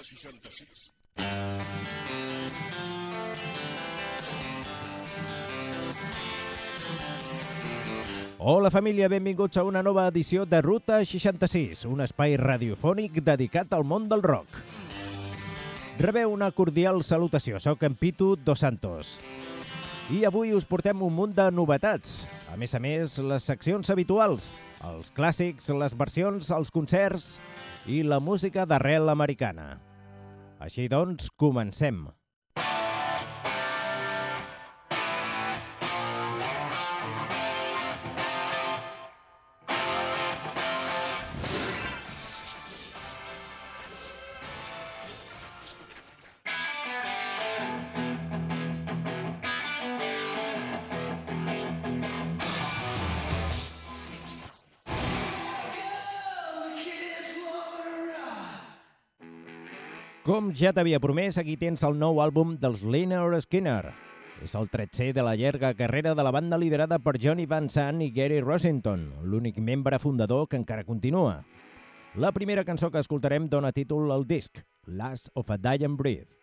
Ruta 66. Hola família, benvinguts a una nova edició de Ruta 66, un espai radiofònic dedicat al món del rock. Rebeu una cordial salutació, sóc en Pitu Dos Santos. I avui us portem un munt de novetats. A més a més, les seccions habituals, els clàssics, les versions, els concerts i la música d'arrel americana. Així doncs, comencem. Ja t'havia promès, aquí tens el nou àlbum dels Liner Skinner. És el tretzer de la llarga carrera de la banda liderada per Johnny Van Sant i Gary Rossington, l'únic membre fundador que encara continua. La primera cançó que escoltarem dona títol al disc, Last of a Dying Breath.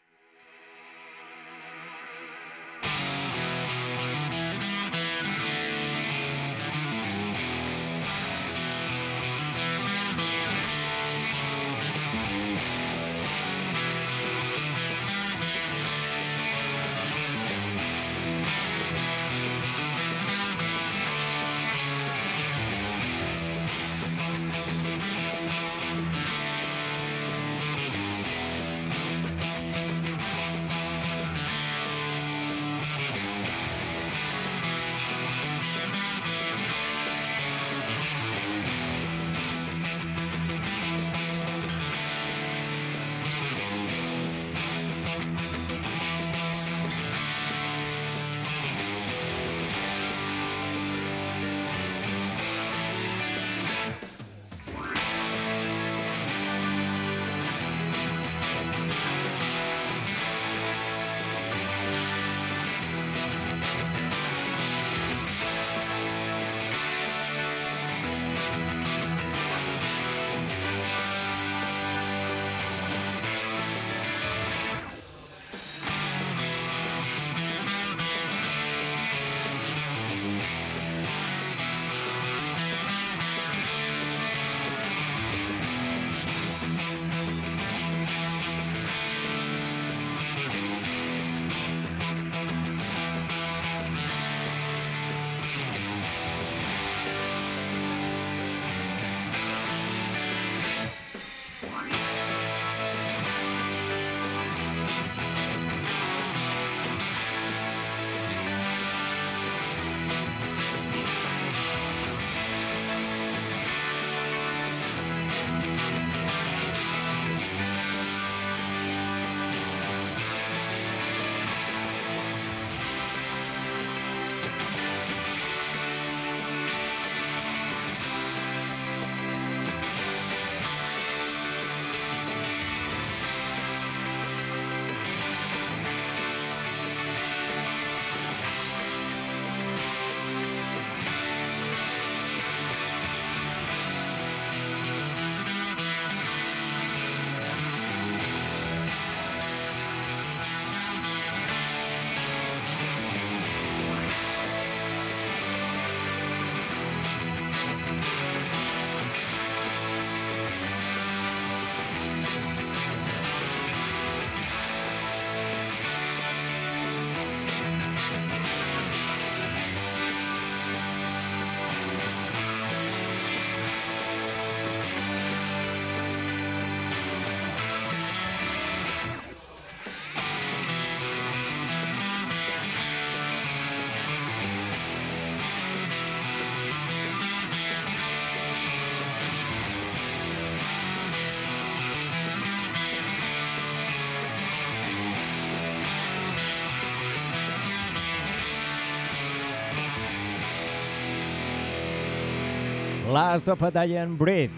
Last of a Dying Breed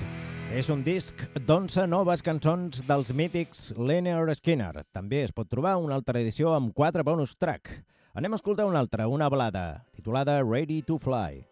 és un disc d'11 noves cançons dels mítics Leonard Skinner. També es pot trobar una altra edició amb 4 bonus track. Anem a escoltar una altra, una balada, titulada Ready to Fly.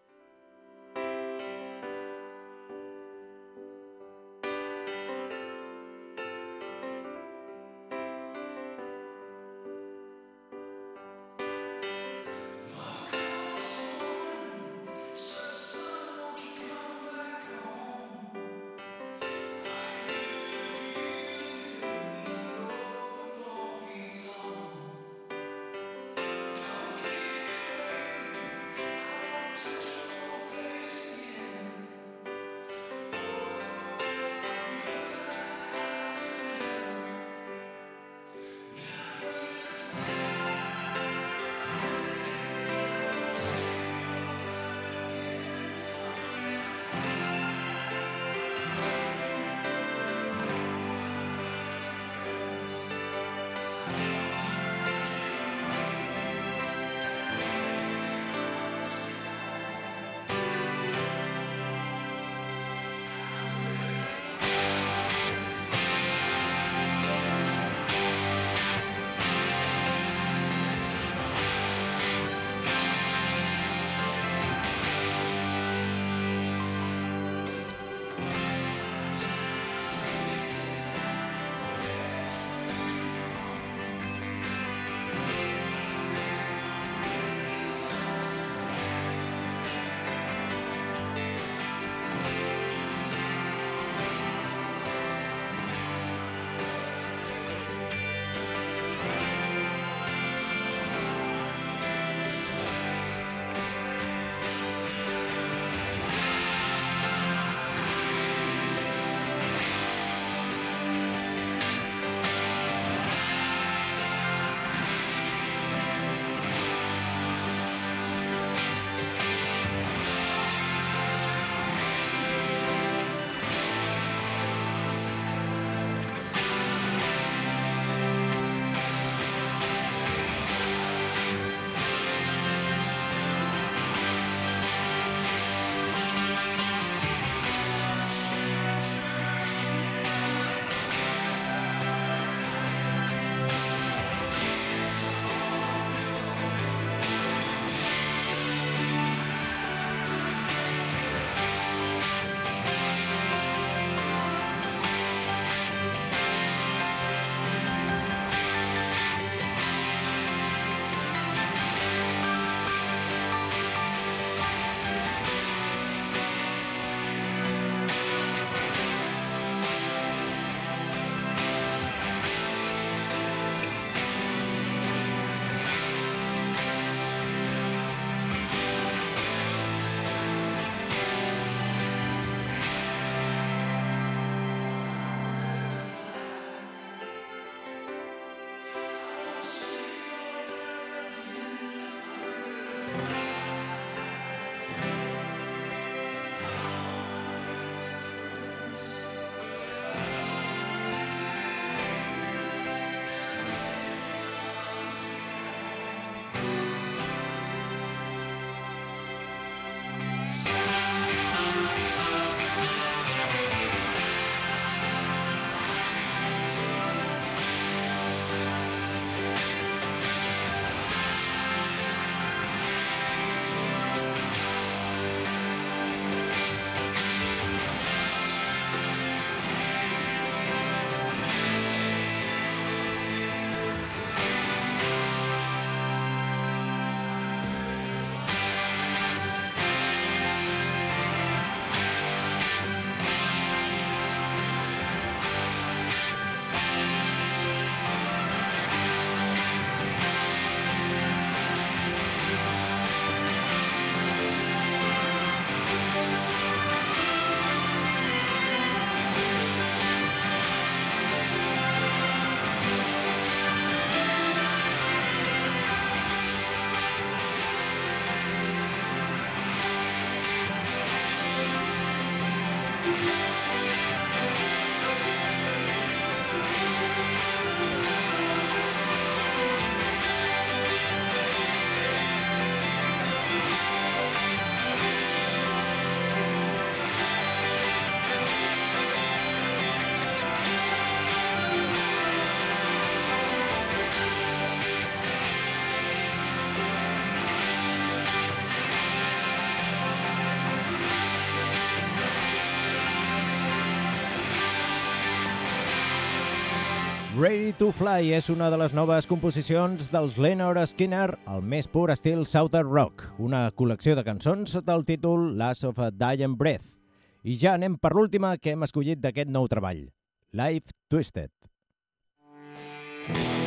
To Fly és una de les noves composicions dels Leonard Skinner al més pur estil Southern Rock, una col·lecció de cançons sota el títol Last of a Dying Breath. I ja anem per l'última que hem escollit d'aquest nou treball, Life Twisted. Twisted.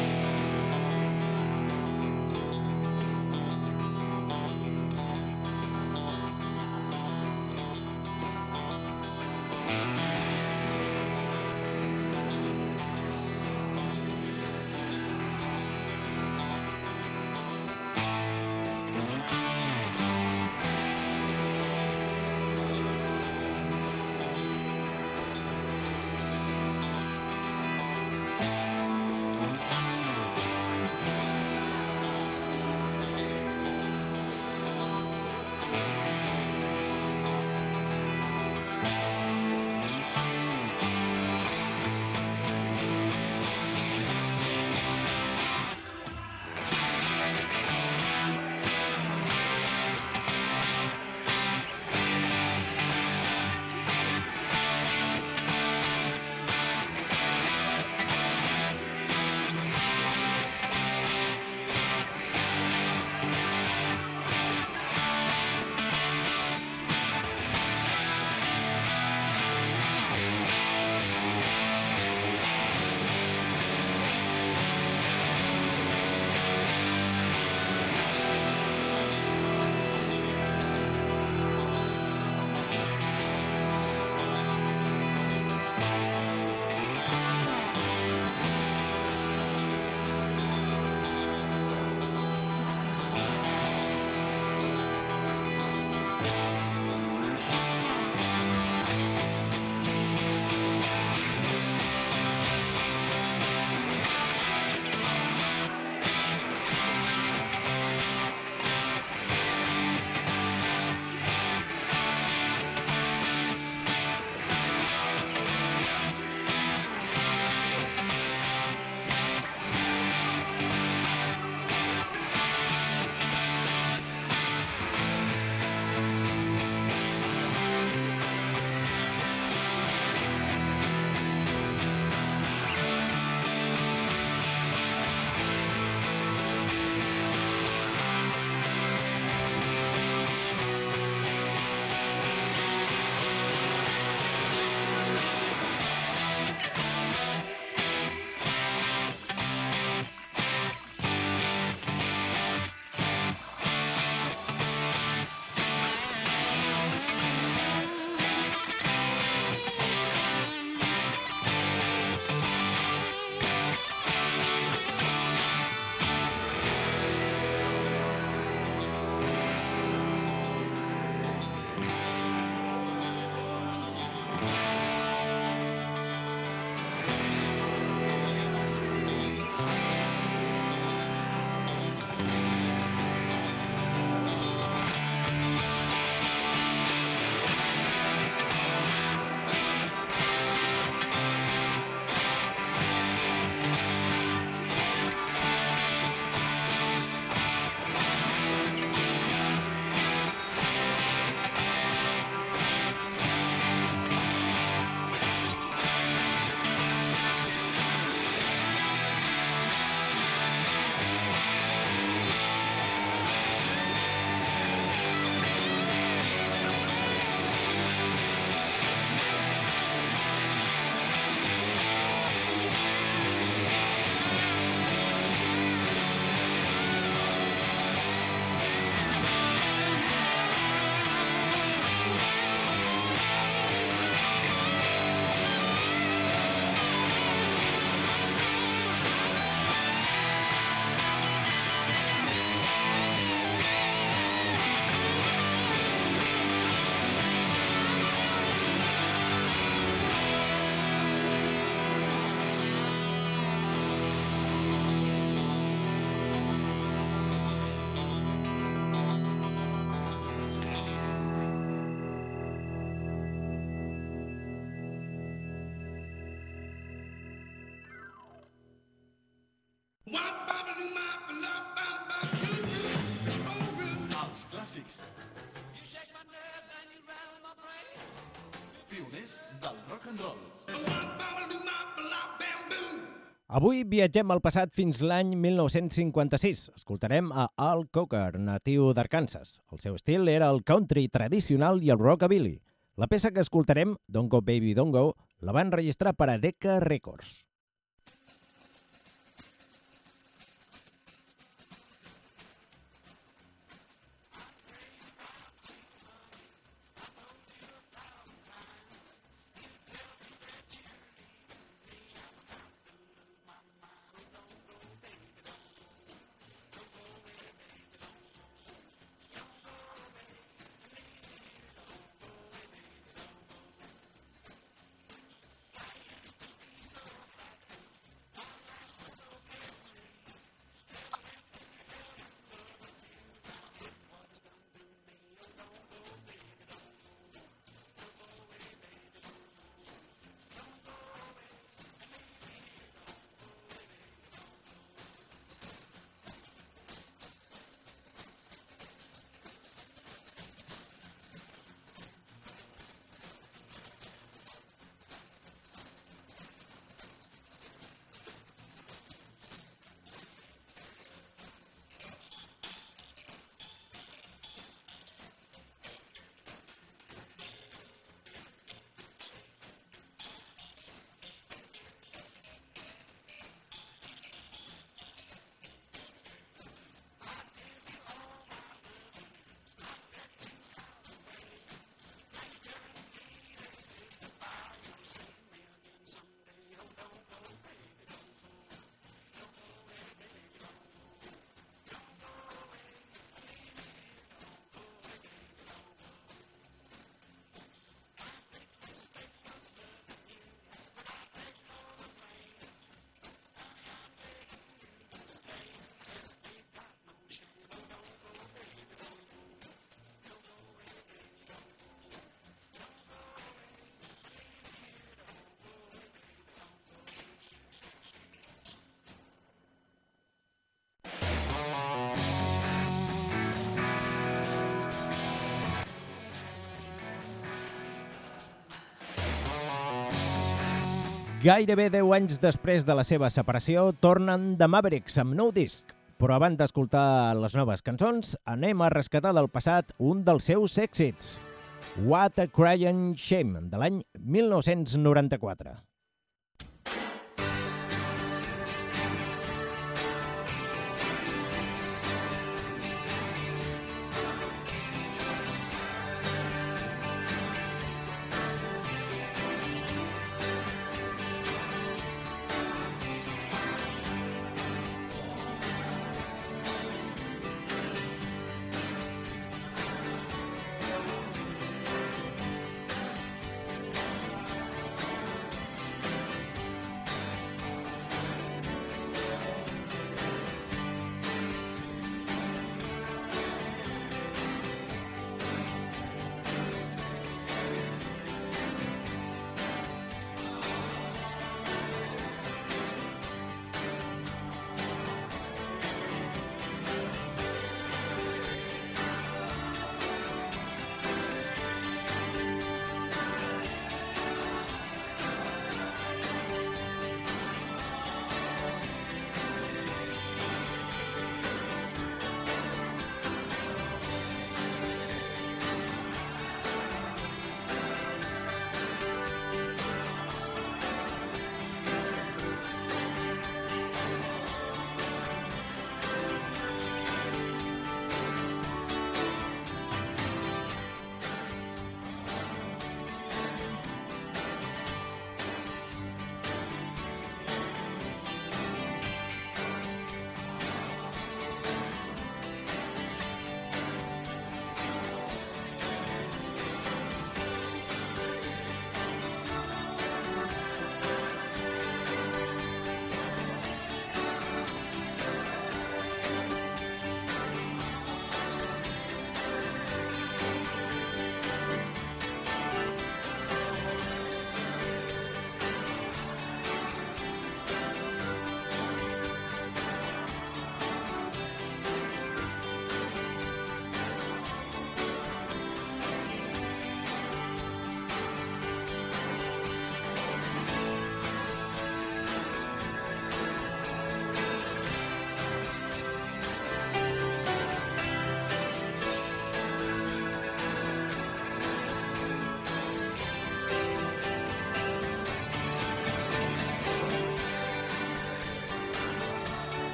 Avui viatgem al passat fins l'any 1956. Escoltarem a Al Coker, natiu d'Arkansas. El seu estil era el country tradicional i el rockabilly. La peça que escoltarem, Don't Go Baby Don't Go, la van registrar per a Decca Records. Gairebé 10 anys després de la seva separació, tornen de Mavericks amb nou disc. Però abans d'escoltar les noves cançons, anem a rescatar del passat un dels seus èxits. What a Crying Shame, de l'any 1994.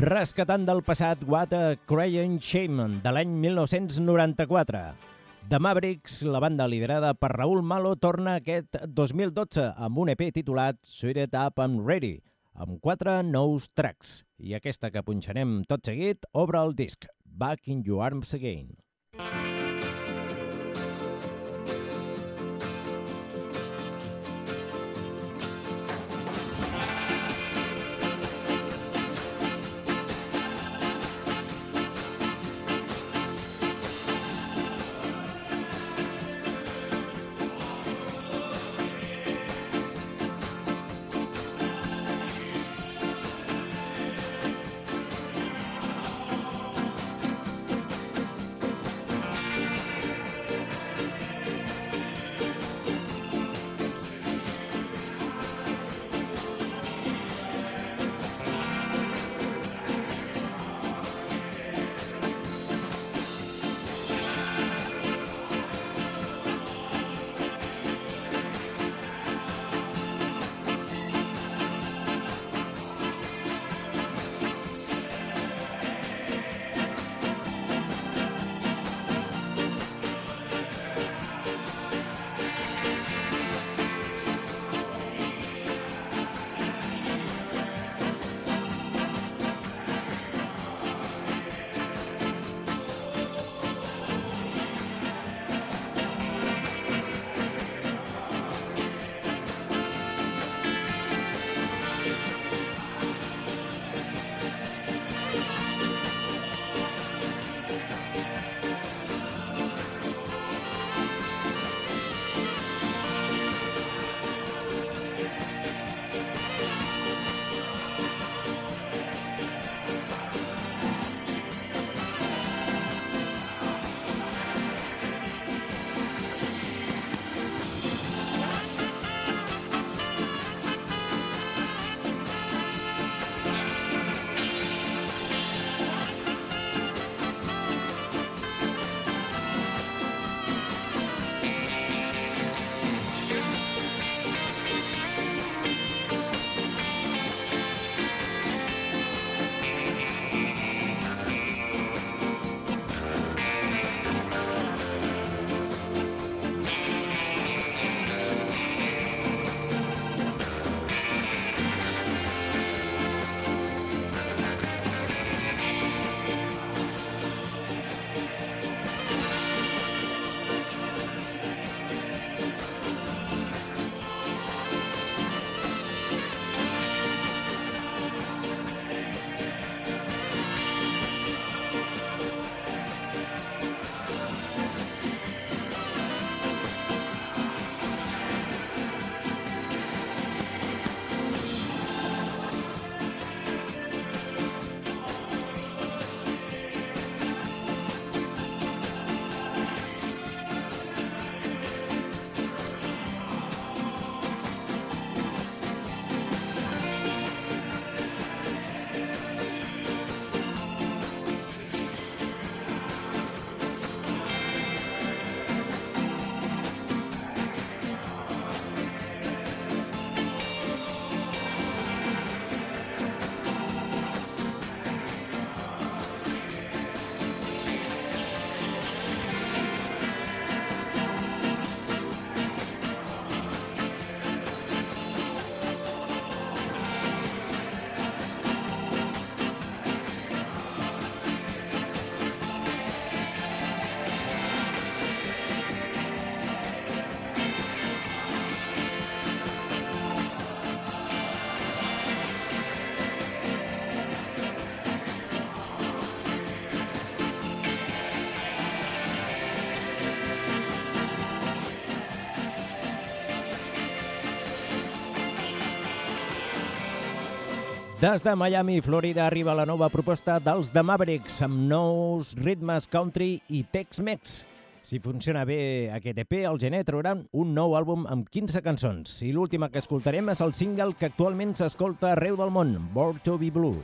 Rescatant del passat What a Crying Shame de l'any 1994. The Mavericks, la banda liderada per Raúl Malo, torna aquest 2012 amb un EP titulat Sweet Up and Ready, amb quatre nous tracks. I aquesta que punxarem tot seguit obre el disc Back in Your Arms Again. Des de Miami, Florida, arriba la nova proposta dels The Mavericks amb nous ritmes country i Tex-Mex. Si funciona bé aquest EP, al gener trauran un nou àlbum amb 15 cançons. I l'última que escoltarem és el single que actualment s'escolta arreu del món, Born to be Blue.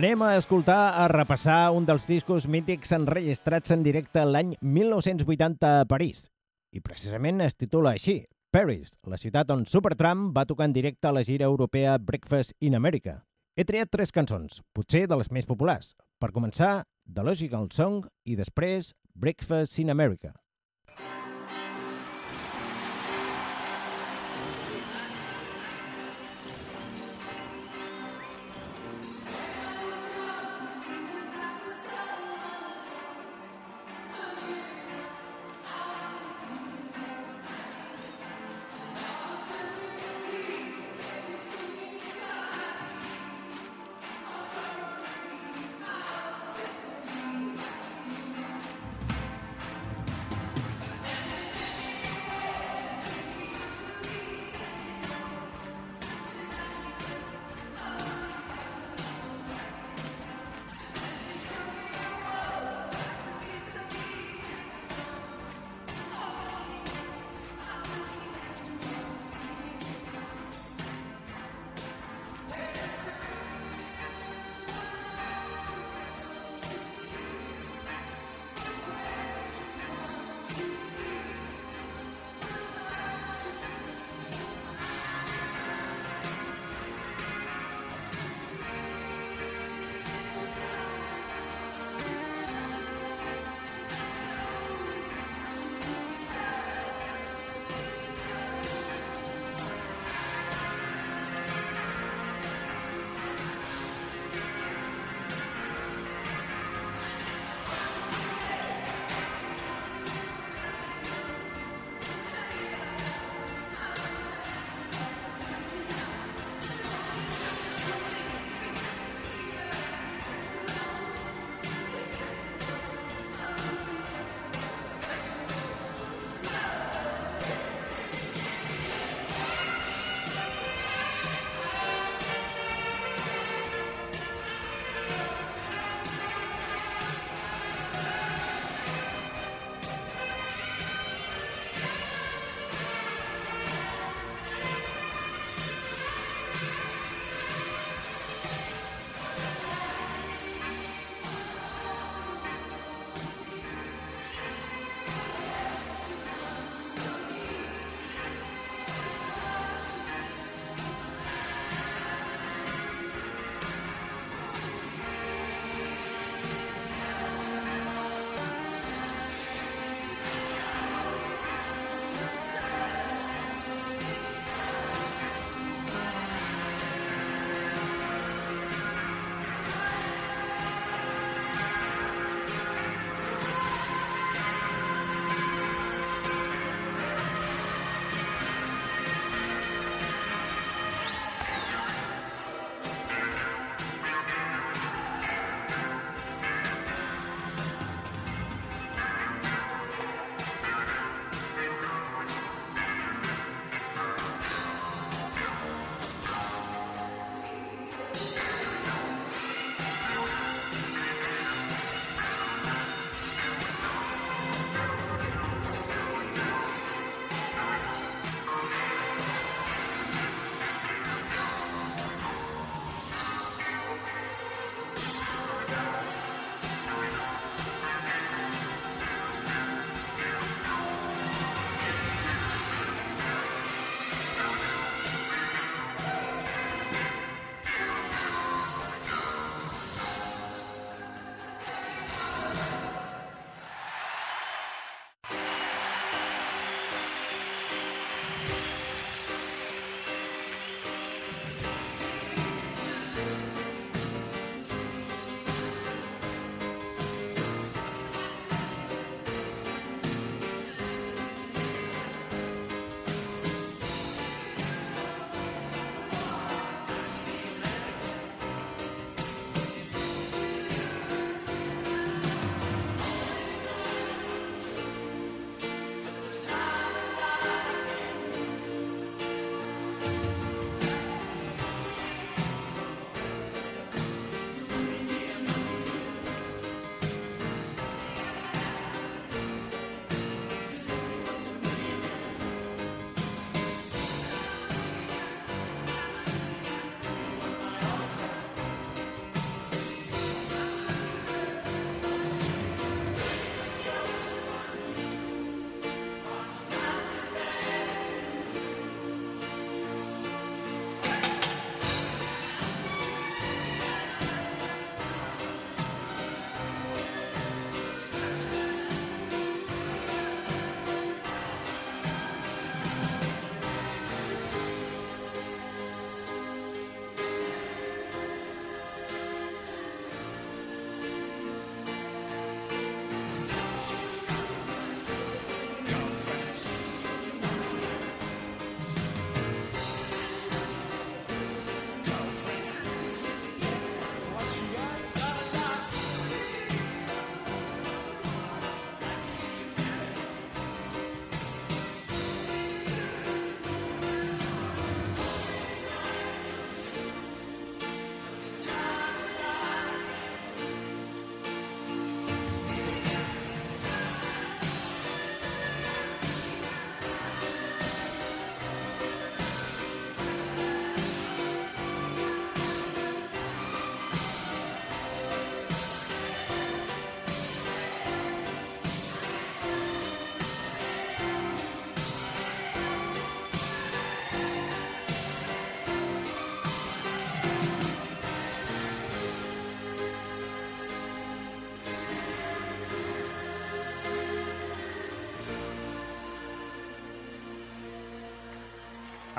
Anem a escoltar, a repassar un dels discos mítics enregistrats en directe l'any 1980 a París. I precisament es titula així, Paris, la ciutat on Supertramp va tocar en directe a la gira europea Breakfast in America. He triat tres cançons, potser de les més populars. Per començar, The Logical Song i després Breakfast in America.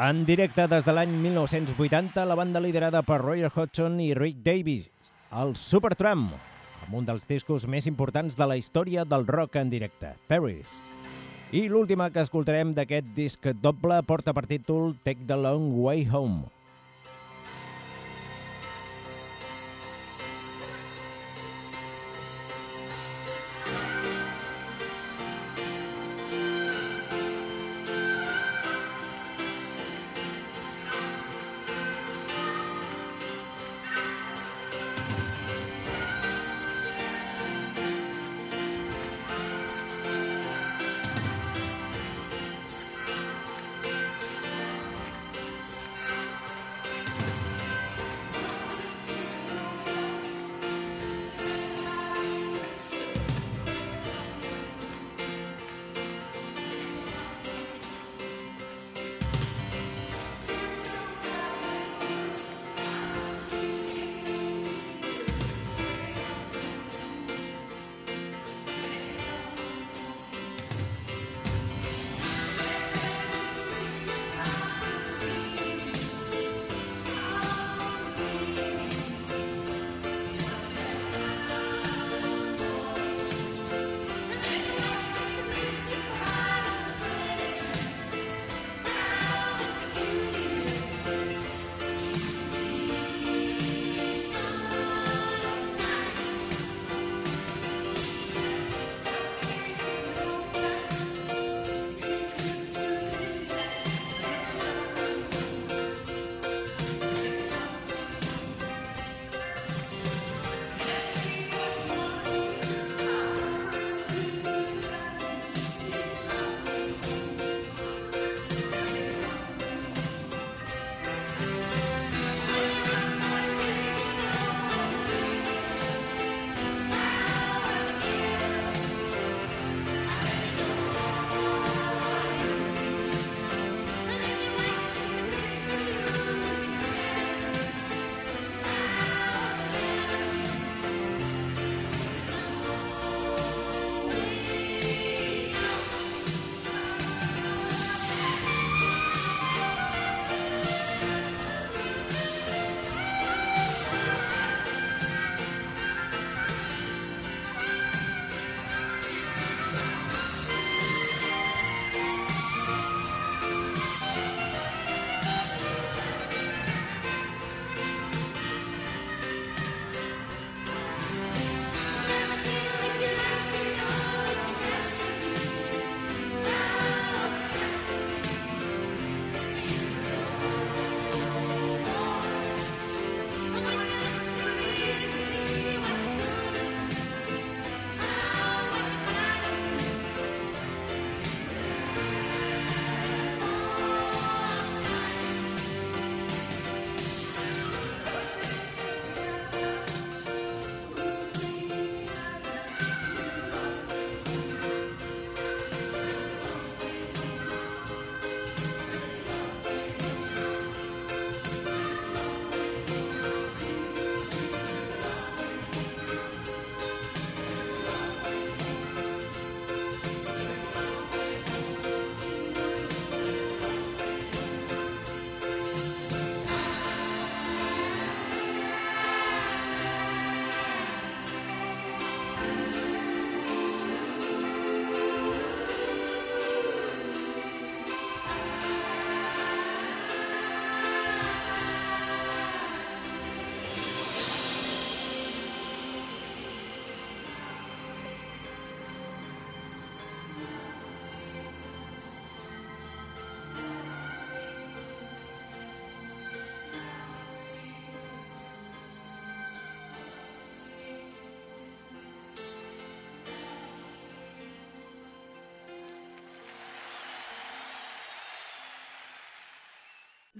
En directe des de l'any 1980, la banda liderada per Roy Hodgson i Rick Davies, el Supertramp, amb un dels discos més importants de la història del rock en directe, Paris. I l'última que escoltarem d'aquest disc doble porta per títol Take the Long Way Home.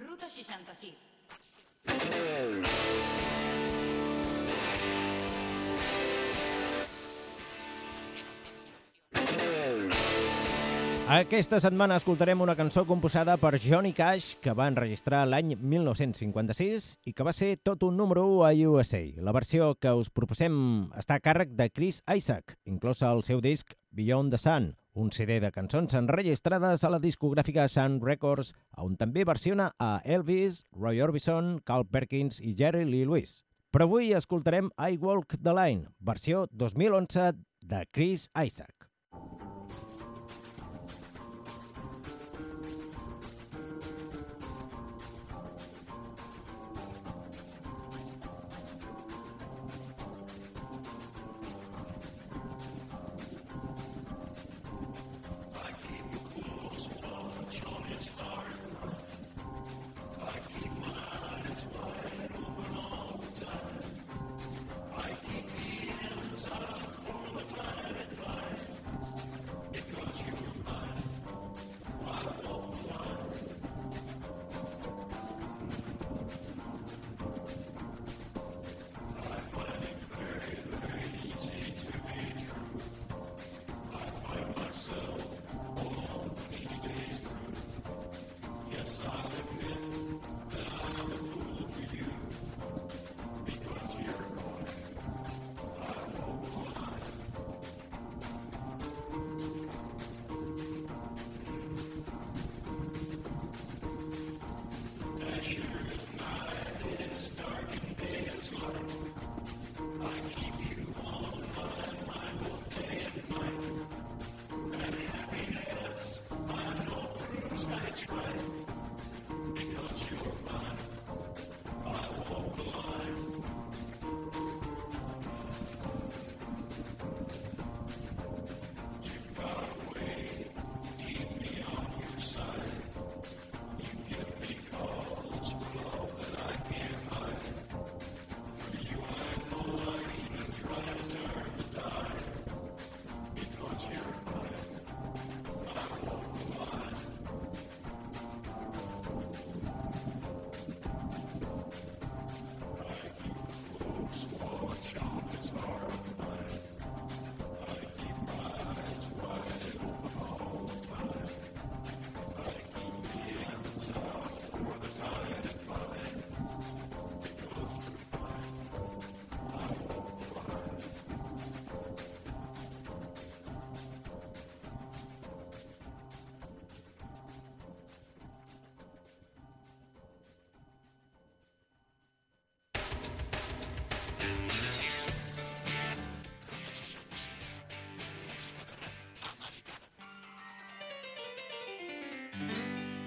Ruta 66. Aquesta setmana escoltarem una cançó composada per Johnny Cash que va enregistrar l'any 1956 i que va ser tot un número 1 a USA. La versió que us proposem està a càrrec de Chris Isaac, inclosa al seu disc Beyond the Sun, un CD de cançons enregistrades a la discogràfica Sun Records, on també versiona a Elvis, Roy Orbison, Carl Perkins i Jerry Lee Lewis. Però avui escoltarem I Walk the Line, versió 2011 de Chris Isaac.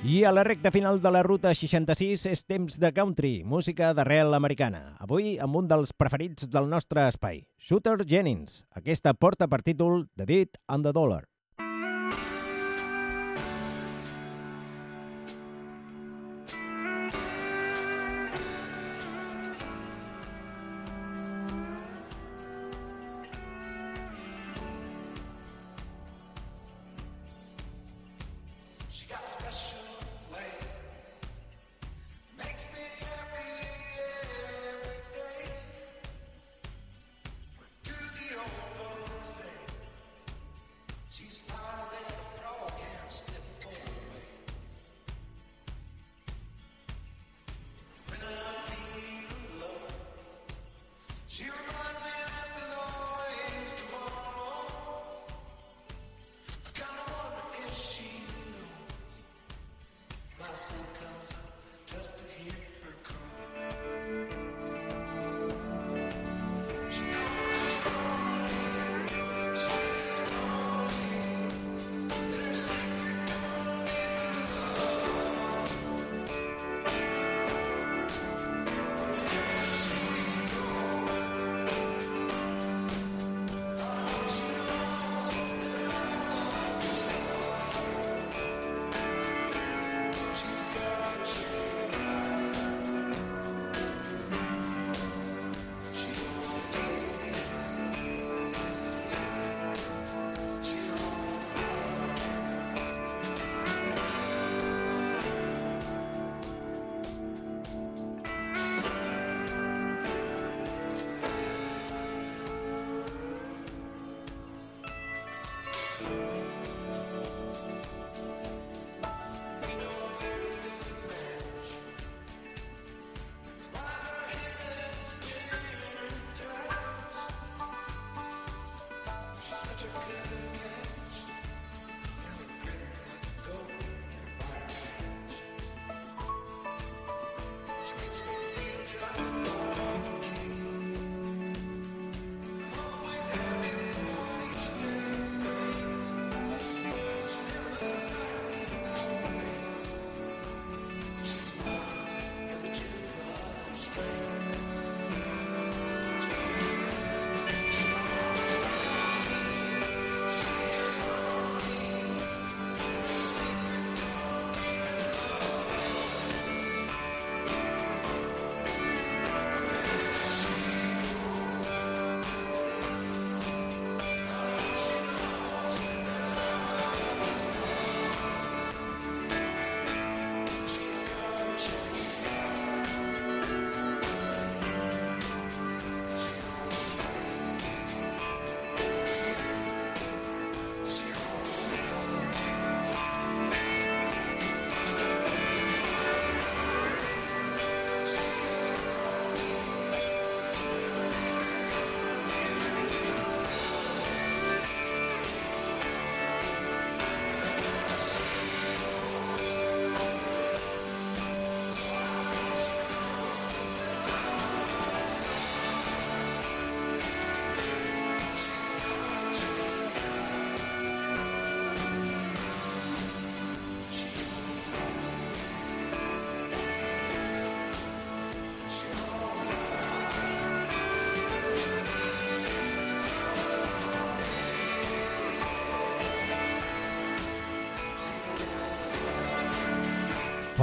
I a la recta final de la ruta 66 és temps de country, música d'arrel americana. Avui amb un dels preferits del nostre espai, Shooter Jennings. Aquesta porta per títol The Deed and the Dollar.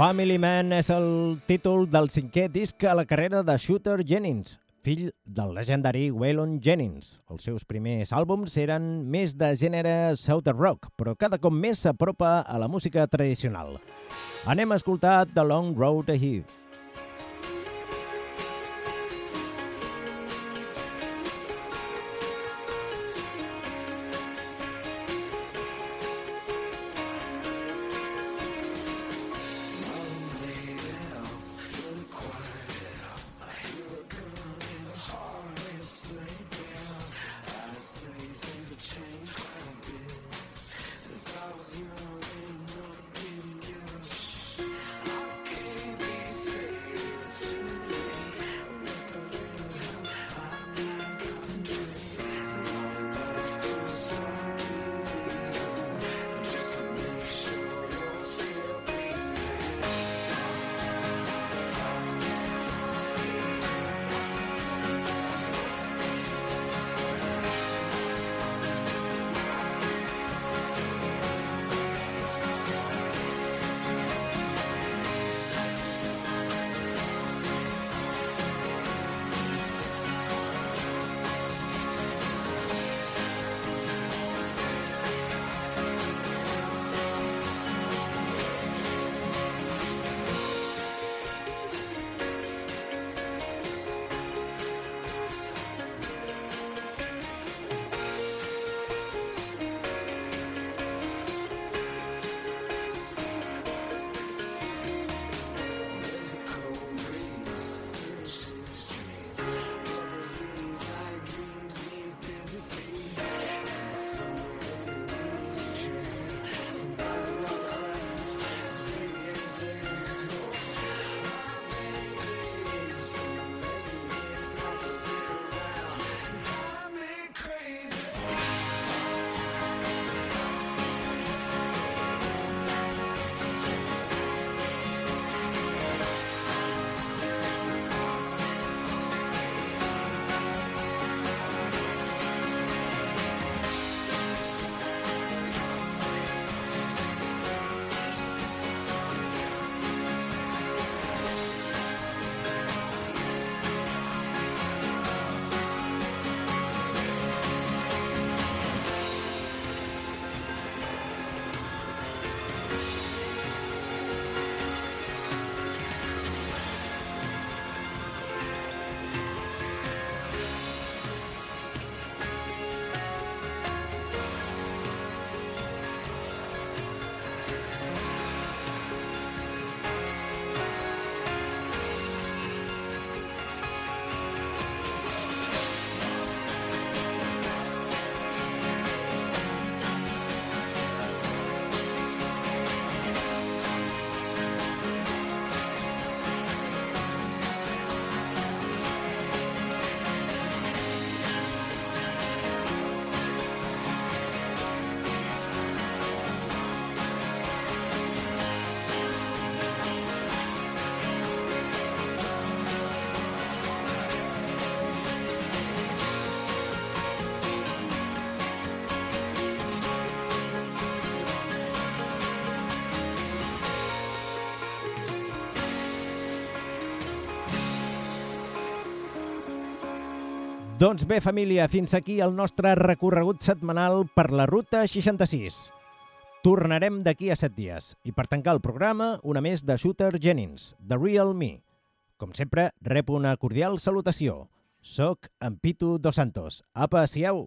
Family Man és el títol del cinquè disc a la carrera de Shooter Jennings, fill del legendari Waylon Jennings. Els seus primers àlbums eren més de gènere southern rock, però cada cop més s'apropa a la música tradicional. Anem a escoltar The Long Road Ahead. Doncs bé, família, fins aquí el nostre recorregut setmanal per la Ruta 66. Tornarem d'aquí a set dies i per tancar el programa, una més de Shooter Jennings, The Real Me. Com sempre, rep una cordial salutació. Soc en Pitu Dos Santos. Apa, siau!